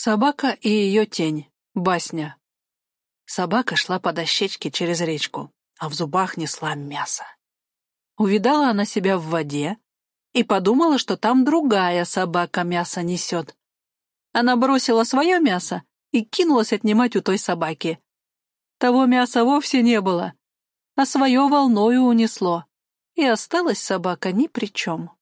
Собака и ее тень. Басня. Собака шла по дощечке через речку, а в зубах несла мясо. Увидала она себя в воде и подумала, что там другая собака мясо несет. Она бросила свое мясо и кинулась отнимать у той собаки. Того мяса вовсе не было, а свое волною унесло, и осталась собака ни при чем.